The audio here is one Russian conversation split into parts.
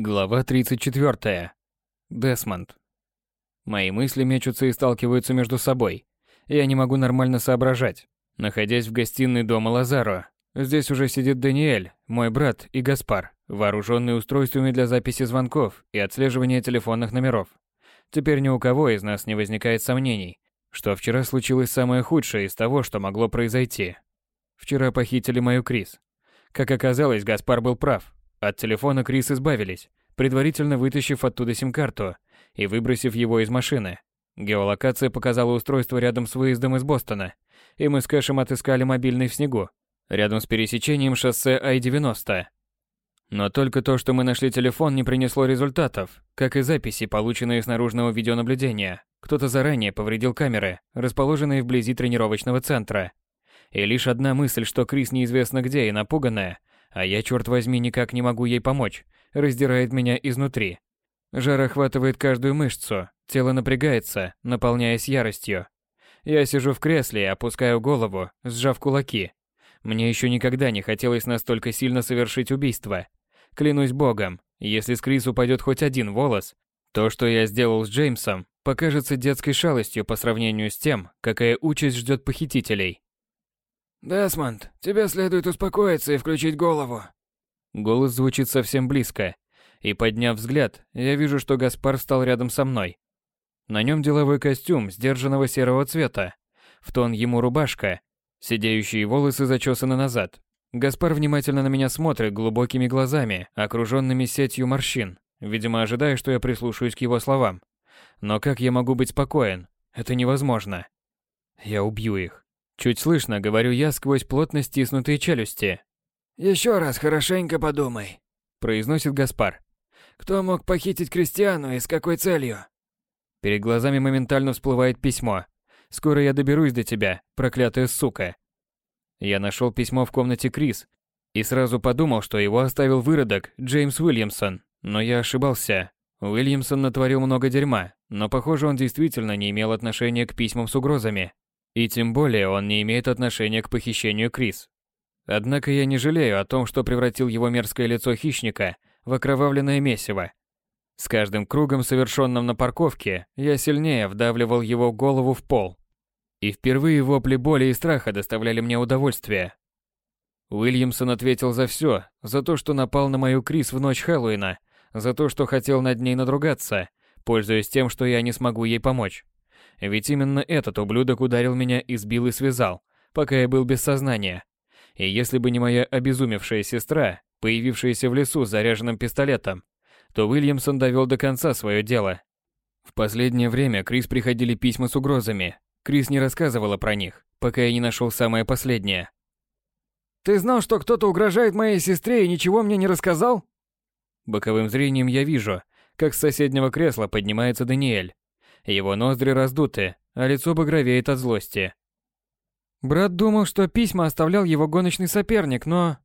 Глава 34. Десмонд. Мои мысли мечутся и сталкиваются между собой. Я не могу нормально соображать. Находясь в гостиной дома Лазаро, здесь уже сидит Даниэль, мой брат и Гаспар, вооруженные устройствами для записи звонков и отслеживания телефонных номеров. Теперь ни у кого из нас не возникает сомнений, что вчера случилось самое худшее из того, что могло произойти. Вчера похитили мою Крис. Как оказалось, Гаспар был прав. От телефона Крис избавились, предварительно вытащив оттуда сим-карту и выбросив его из машины. Геолокация показала устройство рядом с выездом из Бостона, и мы с Кэшем отыскали мобильный в снегу, рядом с пересечением шоссе Ай-90. Но только то, что мы нашли телефон, не принесло результатов, как и записи, полученные с наружного видеонаблюдения. Кто-то заранее повредил камеры, расположенные вблизи тренировочного центра. И лишь одна мысль, что Крис неизвестно где и напуганная, а я, черт возьми, никак не могу ей помочь, раздирает меня изнутри. Жар охватывает каждую мышцу, тело напрягается, наполняясь яростью. Я сижу в кресле опускаю голову, сжав кулаки. Мне еще никогда не хотелось настолько сильно совершить убийство. Клянусь богом, если с Крис упадет хоть один волос, то, что я сделал с Джеймсом, покажется детской шалостью по сравнению с тем, какая участь ждет похитителей. «Десмонд, тебе следует успокоиться и включить голову». Голос звучит совсем близко, и подняв взгляд, я вижу, что Гаспар встал рядом со мной. На нем деловой костюм сдержанного серого цвета, в тон ему рубашка, сидеющие волосы зачесаны назад. Гаспар внимательно на меня смотрит глубокими глазами, окруженными сетью морщин, видимо, ожидая, что я прислушаюсь к его словам. Но как я могу быть спокоен? Это невозможно. Я убью их. Чуть слышно, говорю я сквозь плотно стиснутые челюсти. «Еще раз хорошенько подумай», – произносит Гаспар. «Кто мог похитить Кристиану и с какой целью?» Перед глазами моментально всплывает письмо. «Скоро я доберусь до тебя, проклятая сука». Я нашел письмо в комнате Крис и сразу подумал, что его оставил выродок Джеймс Уильямсон, но я ошибался. Уильямсон натворил много дерьма, но похоже он действительно не имел отношения к письмам с угрозами. И тем более он не имеет отношения к похищению Крис. Однако я не жалею о том, что превратил его мерзкое лицо хищника в окровавленное месиво. С каждым кругом, совершенным на парковке, я сильнее вдавливал его голову в пол. И впервые вопли боли и страха доставляли мне удовольствие. Уильямсон ответил за все, за то, что напал на мою Крис в ночь Хэллоуина, за то, что хотел над ней надругаться, пользуясь тем, что я не смогу ей помочь. Ведь именно этот ублюдок ударил меня, избил и связал, пока я был без сознания. И если бы не моя обезумевшая сестра, появившаяся в лесу с заряженным пистолетом, то Уильямсон довел до конца свое дело. В последнее время Крис приходили письма с угрозами. Крис не рассказывала про них, пока я не нашел самое последнее. «Ты знал, что кто-то угрожает моей сестре и ничего мне не рассказал?» Боковым зрением я вижу, как с соседнего кресла поднимается Даниэль. Его ноздри раздуты, а лицо багровеет от злости. Брат думал, что письма оставлял его гоночный соперник, но...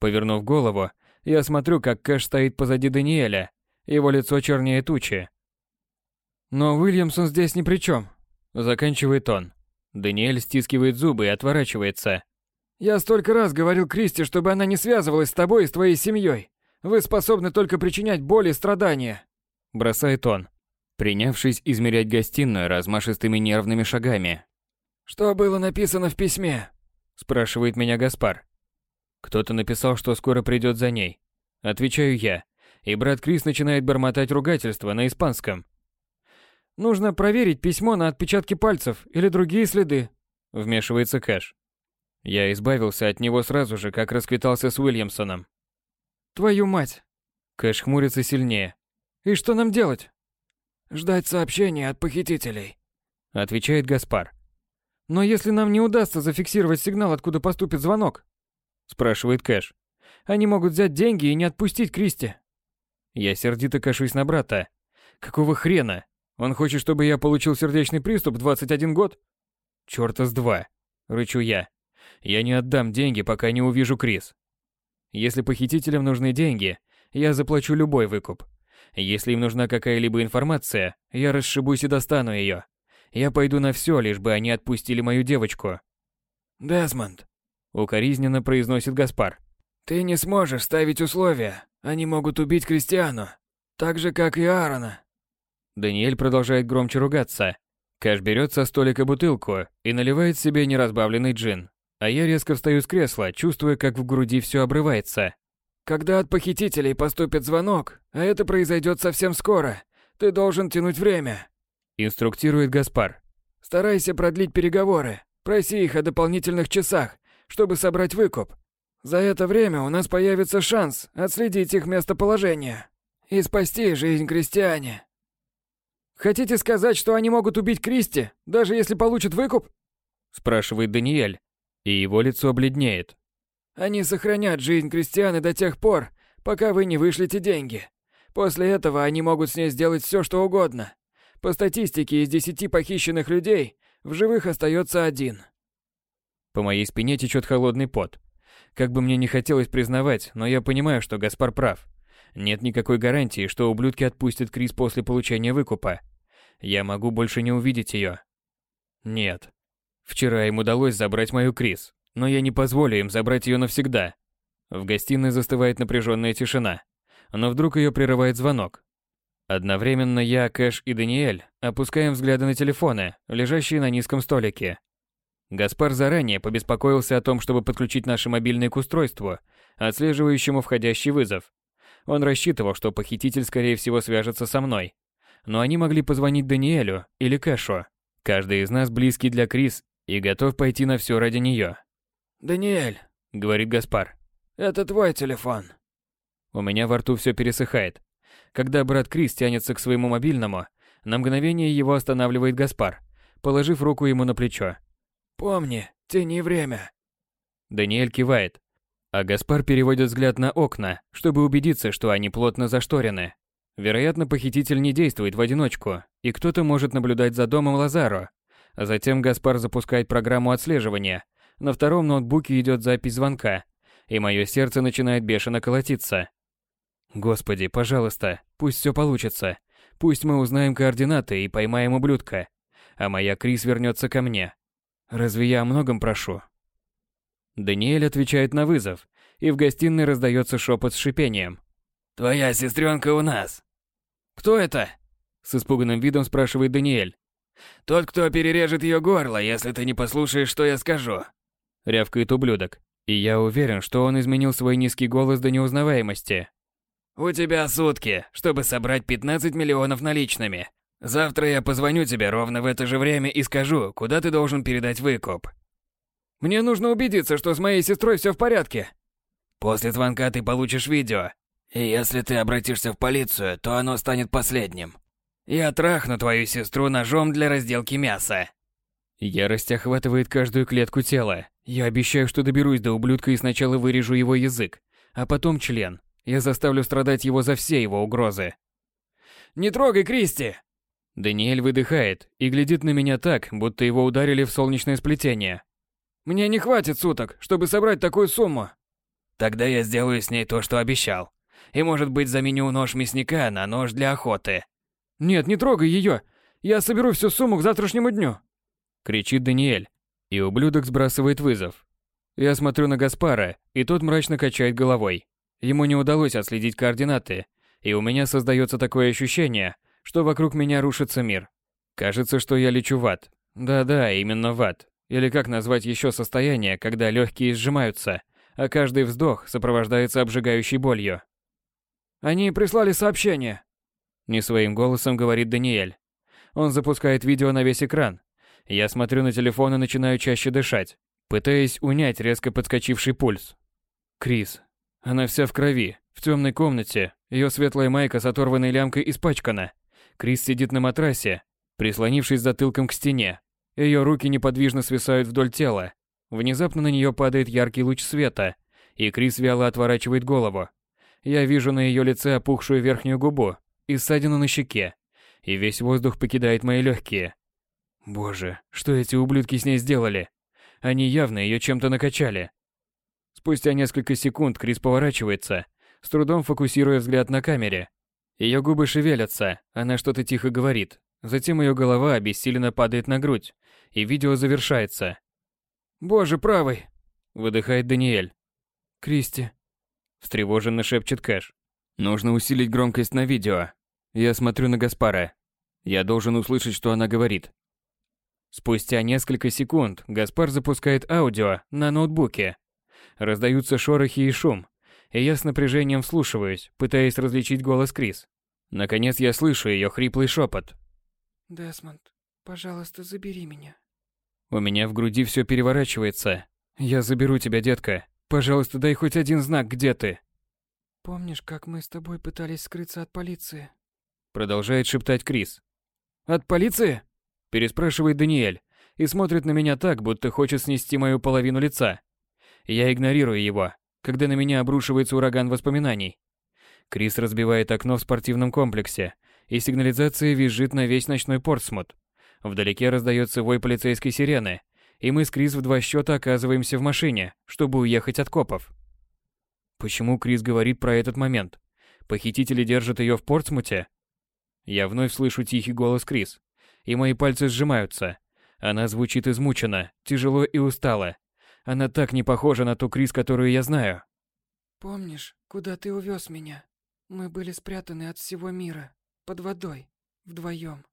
Повернув голову, я смотрю, как Кэш стоит позади Даниэля. Его лицо чернее тучи. Но Уильямсон здесь ни при чем. Заканчивает он. Даниэль стискивает зубы и отворачивается. Я столько раз говорил Кристи, чтобы она не связывалась с тобой и с твоей семьей. Вы способны только причинять боль и страдания. Бросает он принявшись измерять гостиную размашистыми нервными шагами. «Что было написано в письме?» – спрашивает меня Гаспар. Кто-то написал, что скоро придет за ней. Отвечаю я, и брат Крис начинает бормотать ругательство на испанском. «Нужно проверить письмо на отпечатки пальцев или другие следы», – вмешивается Кэш. Я избавился от него сразу же, как расквитался с Уильямсоном. «Твою мать!» Кэш хмурится сильнее. «И что нам делать?» Ждать сообщения от похитителей, отвечает Гаспар. Но если нам не удастся зафиксировать сигнал, откуда поступит звонок, спрашивает Кэш. Они могут взять деньги и не отпустить Кристи. Я сердито кашусь на брата. Какого хрена? Он хочет, чтобы я получил сердечный приступ в 21 год? Чёрта с два, рычу я. Я не отдам деньги, пока не увижу Крис. Если похитителям нужны деньги, я заплачу любой выкуп. Если им нужна какая-либо информация, я расшибусь и достану ее. Я пойду на все, лишь бы они отпустили мою девочку. Десмонд, укоризненно произносит Гаспар. Ты не сможешь ставить условия. Они могут убить Кристиану, Так же, как и Аарона. Даниэль продолжает громче ругаться. Кэш берет со столика бутылку и наливает себе неразбавленный джин. А я резко встаю с кресла, чувствуя, как в груди все обрывается. Когда от похитителей поступит звонок, а это произойдет совсем скоро, ты должен тянуть время. Инструктирует Гаспар. Старайся продлить переговоры. Проси их о дополнительных часах, чтобы собрать выкуп. За это время у нас появится шанс отследить их местоположение и спасти жизнь крестьяне. Хотите сказать, что они могут убить Кристи, даже если получат выкуп? Спрашивает Даниэль, и его лицо бледнеет. Они сохранят жизнь крестьяны до тех пор, пока вы не вышлите деньги. После этого они могут с ней сделать все, что угодно. По статистике, из десяти похищенных людей в живых остается один. По моей спине течет холодный пот. Как бы мне не хотелось признавать, но я понимаю, что Гаспар прав. Нет никакой гарантии, что ублюдки отпустят Крис после получения выкупа. Я могу больше не увидеть ее. Нет. Вчера им удалось забрать мою Крис, но я не позволю им забрать ее навсегда. В гостиной застывает напряженная тишина, но вдруг ее прерывает звонок. Одновременно я, Кэш и Даниэль опускаем взгляды на телефоны, лежащие на низком столике. Гаспар заранее побеспокоился о том, чтобы подключить наши мобильные к устройству, отслеживающему входящий вызов. Он рассчитывал, что похититель скорее всего свяжется со мной. Но они могли позвонить Даниэлю или Кэшу. Каждый из нас близкий для Крис и готов пойти на все ради нее. «Даниэль», — говорит Гаспар, — «это твой телефон». У меня во рту все пересыхает. Когда брат Крис тянется к своему мобильному, на мгновение его останавливает Гаспар, положив руку ему на плечо. «Помни, тяни время». Даниэль кивает, а Гаспар переводит взгляд на окна, чтобы убедиться, что они плотно зашторены. Вероятно, похититель не действует в одиночку, и кто-то может наблюдать за домом Лазаро. Затем Гаспар запускает программу отслеживания. На втором ноутбуке идет запись звонка, и мое сердце начинает бешено колотиться. Господи, пожалуйста, пусть все получится. Пусть мы узнаем координаты и поймаем ублюдка. А моя Крис вернется ко мне. Разве я о многом прошу? Даниэль отвечает на вызов, и в гостиной раздается шепот с шипением. «Твоя сестренка у нас!» «Кто это?» С испуганным видом спрашивает Даниэль. «Тот, кто перережет ее горло, если ты не послушаешь, что я скажу!» Рявкает ублюдок. И я уверен, что он изменил свой низкий голос до неузнаваемости. У тебя сутки, чтобы собрать 15 миллионов наличными. Завтра я позвоню тебе ровно в это же время и скажу, куда ты должен передать выкуп. Мне нужно убедиться, что с моей сестрой все в порядке. После звонка ты получишь видео. И если ты обратишься в полицию, то оно станет последним. Я трахну твою сестру ножом для разделки мяса. Ярость охватывает каждую клетку тела. Я обещаю, что доберусь до ублюдка и сначала вырежу его язык, а потом член. Я заставлю страдать его за все его угрозы. «Не трогай Кристи!» Даниэль выдыхает и глядит на меня так, будто его ударили в солнечное сплетение. «Мне не хватит суток, чтобы собрать такую сумму». «Тогда я сделаю с ней то, что обещал. И, может быть, заменю нож мясника на нож для охоты». «Нет, не трогай ее. Я соберу всю сумму к завтрашнему дню!» Кричит Даниэль, и ублюдок сбрасывает вызов. Я смотрю на Гаспара, и тот мрачно качает головой. Ему не удалось отследить координаты, и у меня создается такое ощущение, что вокруг меня рушится мир. Кажется, что я лечу в ад. Да-да, именно в ад. Или как назвать еще состояние, когда легкие сжимаются, а каждый вздох сопровождается обжигающей болью. Они прислали сообщение. Не своим голосом говорит Даниэль. Он запускает видео на весь экран. Я смотрю на телефон и начинаю чаще дышать, пытаясь унять резко подскочивший пульс. Крис, она вся в крови, в темной комнате, ее светлая майка с оторванной лямкой испачкана. Крис сидит на матрасе, прислонившись затылком к стене. Ее руки неподвижно свисают вдоль тела. Внезапно на нее падает яркий луч света, и Крис вяло отворачивает голову. Я вижу на ее лице опухшую верхнюю губу и ссадину на щеке, и весь воздух покидает мои легкие. Боже, что эти ублюдки с ней сделали? Они явно ее чем-то накачали. Спустя несколько секунд Крис поворачивается, с трудом фокусируя взгляд на камере. Ее губы шевелятся, она что-то тихо говорит. Затем ее голова обессиленно падает на грудь, и видео завершается. «Боже правый!» – выдыхает Даниэль. «Кристи!» – встревоженно шепчет Кэш. Нужно усилить громкость на видео. Я смотрю на Гаспара. Я должен услышать, что она говорит. Спустя несколько секунд Гаспар запускает аудио на ноутбуке. Раздаются шорохи и шум, и я с напряжением вслушиваюсь, пытаясь различить голос Крис. Наконец я слышу ее хриплый шепот. «Десмонд, пожалуйста, забери меня». У меня в груди все переворачивается. Я заберу тебя, детка. Пожалуйста, дай хоть один знак, где ты. Помнишь, как мы с тобой пытались скрыться от полиции? Продолжает шептать Крис. От полиции? Переспрашивает Даниэль и смотрит на меня так, будто хочет снести мою половину лица. Я игнорирую его, когда на меня обрушивается ураган воспоминаний. Крис разбивает окно в спортивном комплексе, и сигнализация визжит на весь ночной Портсмут. Вдалеке раздается вой полицейской сирены, и мы с Крис в два счета оказываемся в машине, чтобы уехать от копов. Почему Крис говорит про этот момент? Похитители держат ее в Портсмуте? Я вновь слышу тихий голос Крис, и мои пальцы сжимаются. Она звучит измученно, тяжело и устало. Она так не похожа на ту Крис, которую я знаю. Помнишь, куда ты увез меня? Мы были спрятаны от всего мира, под водой, вдвоем.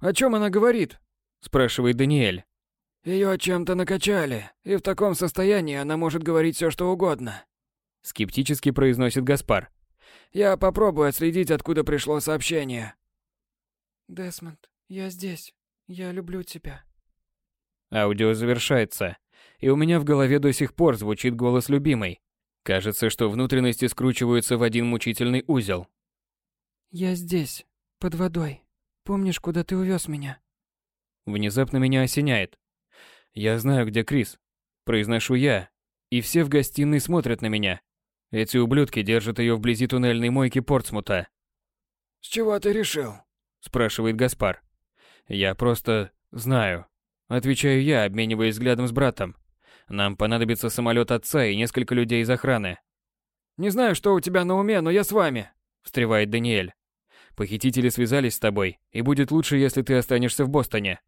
«О чем она говорит?» – спрашивает Даниэль. Ее чем-то накачали, и в таком состоянии она может говорить все, что угодно. Скептически произносит Гаспар. Я попробую отследить, откуда пришло сообщение. Десмонд, я здесь. Я люблю тебя. Аудио завершается, и у меня в голове до сих пор звучит голос любимой. Кажется, что внутренности скручиваются в один мучительный узел. Я здесь, под водой. Помнишь, куда ты увез меня? Внезапно меня осеняет. Я знаю, где Крис. Произношу я, и все в гостиной смотрят на меня. Эти ублюдки держат ее вблизи туннельной мойки Портсмута. «С чего ты решил?» – спрашивает Гаспар. «Я просто знаю». Отвечаю я, обмениваясь взглядом с братом. Нам понадобится самолет отца и несколько людей из охраны. «Не знаю, что у тебя на уме, но я с вами», – встревает Даниэль. Похитители связались с тобой, и будет лучше, если ты останешься в Бостоне.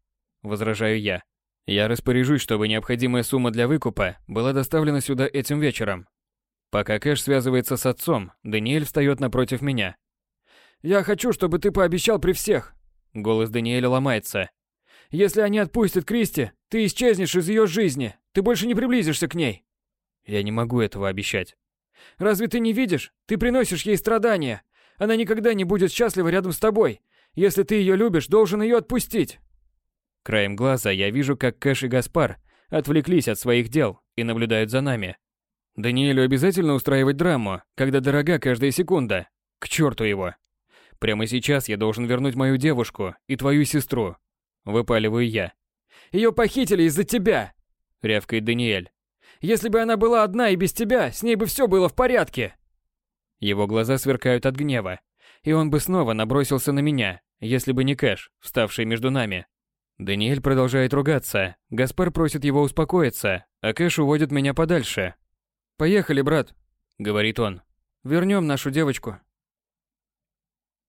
Возражаю я. Я распоряжусь, чтобы необходимая сумма для выкупа была доставлена сюда этим вечером. Пока Кэш связывается с отцом, Даниэль встает напротив меня. «Я хочу, чтобы ты пообещал при всех!» Голос Даниэля ломается. «Если они отпустят Кристи, ты исчезнешь из ее жизни. Ты больше не приблизишься к ней». Я не могу этого обещать. «Разве ты не видишь? Ты приносишь ей страдания. Она никогда не будет счастлива рядом с тобой. Если ты ее любишь, должен ее отпустить. Краем глаза я вижу, как Кэш и Гаспар отвлеклись от своих дел и наблюдают за нами. Даниэлю обязательно устраивать драму, когда дорога каждая секунда. К черту его. Прямо сейчас я должен вернуть мою девушку и твою сестру. Выпаливаю я. Ее похитили из-за тебя, рявкает Даниэль. Если бы она была одна и без тебя, с ней бы все было в порядке. Его глаза сверкают от гнева, и он бы снова набросился на меня, если бы не Кэш, вставший между нами. Даниэль продолжает ругаться, Гаспар просит его успокоиться, а Кэш уводит меня подальше. «Поехали, брат», — говорит он. «Вернем нашу девочку».